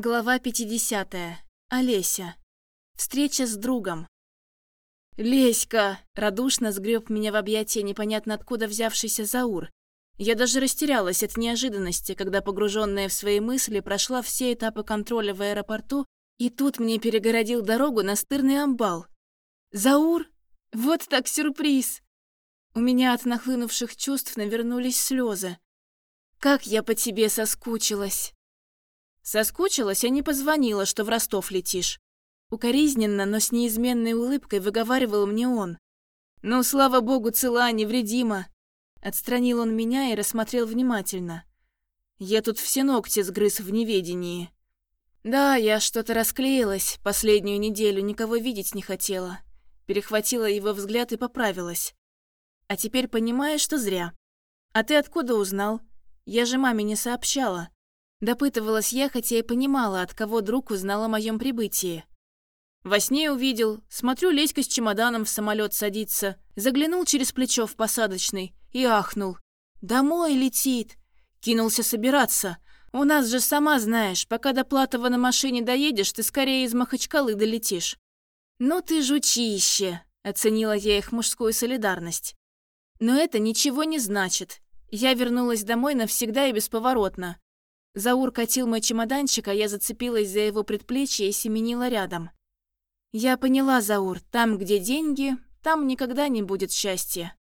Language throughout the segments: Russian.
Глава 50. Олеся. Встреча с другом. «Леська!» – радушно сгреб меня в объятия непонятно откуда взявшийся Заур. Я даже растерялась от неожиданности, когда, погруженная в свои мысли, прошла все этапы контроля в аэропорту, и тут мне перегородил дорогу настырный амбал. «Заур? Вот так сюрприз!» У меня от нахлынувших чувств навернулись слезы. «Как я по тебе соскучилась!» Соскучилась, а не позвонила, что в Ростов летишь. Укоризненно, но с неизменной улыбкой выговаривал мне он. «Ну, слава богу, цела, невредима!» Отстранил он меня и рассмотрел внимательно. Я тут все ногти сгрыз в неведении. Да, я что-то расклеилась, последнюю неделю никого видеть не хотела. Перехватила его взгляд и поправилась. А теперь понимаешь, что зря. А ты откуда узнал? Я же маме не сообщала. Допытывалась я, хотя и понимала, от кого друг узнал о моем прибытии. Во сне увидел, смотрю, Леська с чемоданом в самолет садится, заглянул через плечо в посадочный и ахнул. «Домой летит!» Кинулся собираться. «У нас же, сама знаешь, пока до Платова на машине доедешь, ты скорее из Махачкалы долетишь». «Ну ты жучище!» — оценила я их мужскую солидарность. «Но это ничего не значит. Я вернулась домой навсегда и бесповоротно. Заур катил мой чемоданчик, а я зацепилась за его предплечье и семенила рядом. Я поняла, Заур, там, где деньги, там никогда не будет счастья.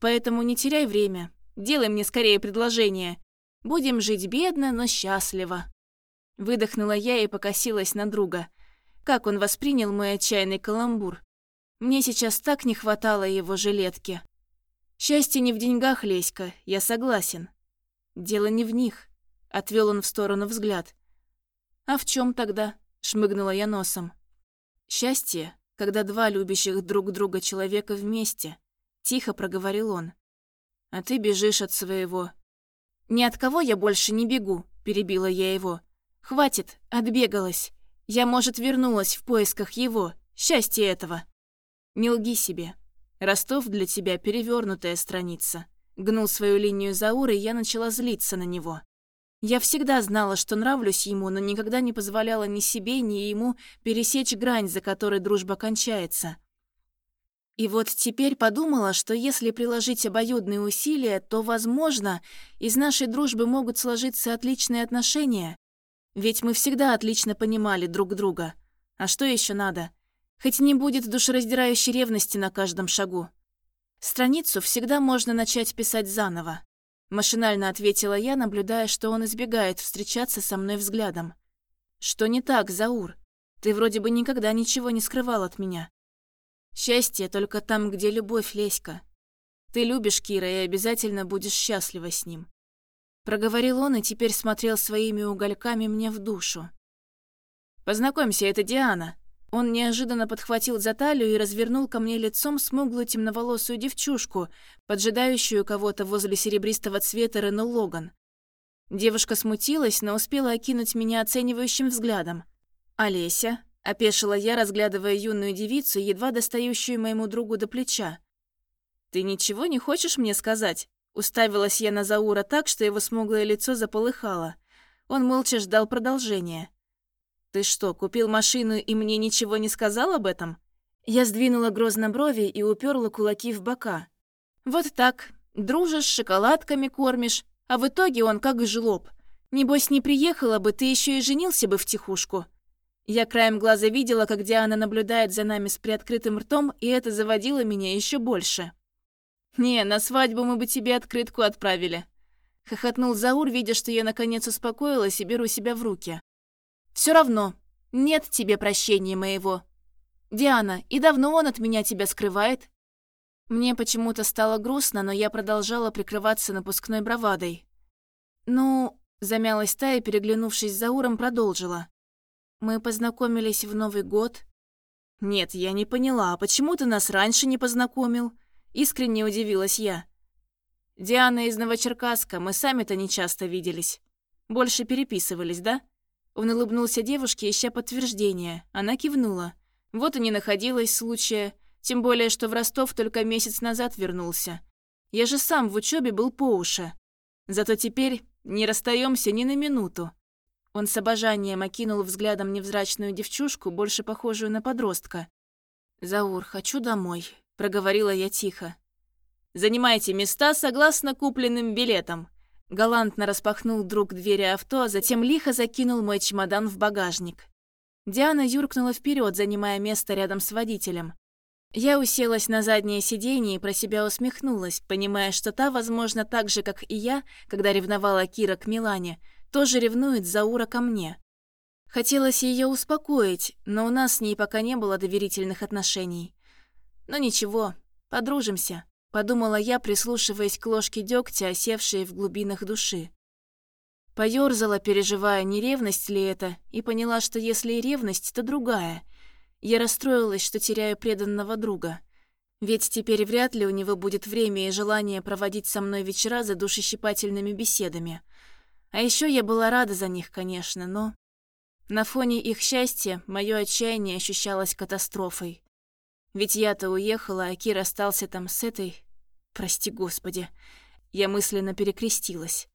Поэтому не теряй время, делай мне скорее предложение. Будем жить бедно, но счастливо. Выдохнула я и покосилась на друга. Как он воспринял мой отчаянный каламбур. Мне сейчас так не хватало его жилетки. Счастье не в деньгах, Леська, я согласен. Дело не в них. Отвел он в сторону взгляд. «А в чем тогда?» — шмыгнула я носом. «Счастье, когда два любящих друг друга человека вместе», — тихо проговорил он. «А ты бежишь от своего». «Ни от кого я больше не бегу», — перебила я его. «Хватит, отбегалась. Я, может, вернулась в поисках его, счастья этого». «Не лги себе. Ростов для тебя перевернутая страница». Гнул свою линию Заура, и я начала злиться на него. Я всегда знала, что нравлюсь ему, но никогда не позволяла ни себе, ни ему пересечь грань, за которой дружба кончается. И вот теперь подумала, что если приложить обоюдные усилия, то, возможно, из нашей дружбы могут сложиться отличные отношения. Ведь мы всегда отлично понимали друг друга. А что еще надо? Хоть не будет душераздирающей ревности на каждом шагу. Страницу всегда можно начать писать заново. Машинально ответила я, наблюдая, что он избегает встречаться со мной взглядом. «Что не так, Заур? Ты вроде бы никогда ничего не скрывал от меня. Счастье только там, где любовь, Леська. Ты любишь Кира и обязательно будешь счастлива с ним». Проговорил он и теперь смотрел своими угольками мне в душу. «Познакомься, это Диана», он неожиданно подхватил за талию и развернул ко мне лицом смуглую темноволосую девчушку, поджидающую кого-то возле серебристого цвета Рено Логан. Девушка смутилась, но успела окинуть меня оценивающим взглядом. «Олеся», — опешила я, разглядывая юную девицу, едва достающую моему другу до плеча. «Ты ничего не хочешь мне сказать?» Уставилась я на Заура так, что его смуглое лицо заполыхало. Он молча ждал продолжения. «Ты что, купил машину и мне ничего не сказал об этом?» Я сдвинула грозно брови и уперла кулаки в бока. «Вот так. Дружишь, шоколадками кормишь, а в итоге он как жлоб. Небось, не приехала бы, ты еще и женился бы в тихушку». Я краем глаза видела, как Диана наблюдает за нами с приоткрытым ртом, и это заводило меня еще больше. «Не, на свадьбу мы бы тебе открытку отправили», — хохотнул Заур, видя, что я наконец успокоилась и беру себя в руки. Все равно, нет тебе прощения моего. Диана, и давно он от меня тебя скрывает?» Мне почему-то стало грустно, но я продолжала прикрываться напускной бравадой. «Ну...» — замялась та переглянувшись за Уром, продолжила. «Мы познакомились в Новый год». «Нет, я не поняла, а почему ты нас раньше не познакомил?» Искренне удивилась я. «Диана из Новочеркасска, мы сами-то не часто виделись. Больше переписывались, да?» Он улыбнулся девушке, ища подтверждение. Она кивнула. Вот и не находилось случая, тем более, что в Ростов только месяц назад вернулся. Я же сам в учебе был по уши. Зато теперь не расстаемся ни на минуту. Он с обожанием окинул взглядом невзрачную девчушку, больше похожую на подростка. «Заур, хочу домой», — проговорила я тихо. «Занимайте места согласно купленным билетам». Галантно распахнул друг двери авто, а затем лихо закинул мой чемодан в багажник. Диана юркнула вперед, занимая место рядом с водителем. Я уселась на заднее сиденье и про себя усмехнулась, понимая, что та, возможно, так же, как и я, когда ревновала Кира к Милане, тоже ревнует Заура ко мне. Хотелось ее успокоить, но у нас с ней пока не было доверительных отношений. Но ничего, подружимся, подумала я, прислушиваясь к ложке дегтя, осевшей в глубинах души. Поёрзала, переживая, не ревность ли это, и поняла, что если и ревность, то другая. Я расстроилась, что теряю преданного друга. Ведь теперь вряд ли у него будет время и желание проводить со мной вечера за душещипательными беседами. А еще я была рада за них, конечно, но... На фоне их счастья мое отчаяние ощущалось катастрофой. Ведь я-то уехала, а Кир остался там с этой... Прости, Господи. Я мысленно перекрестилась.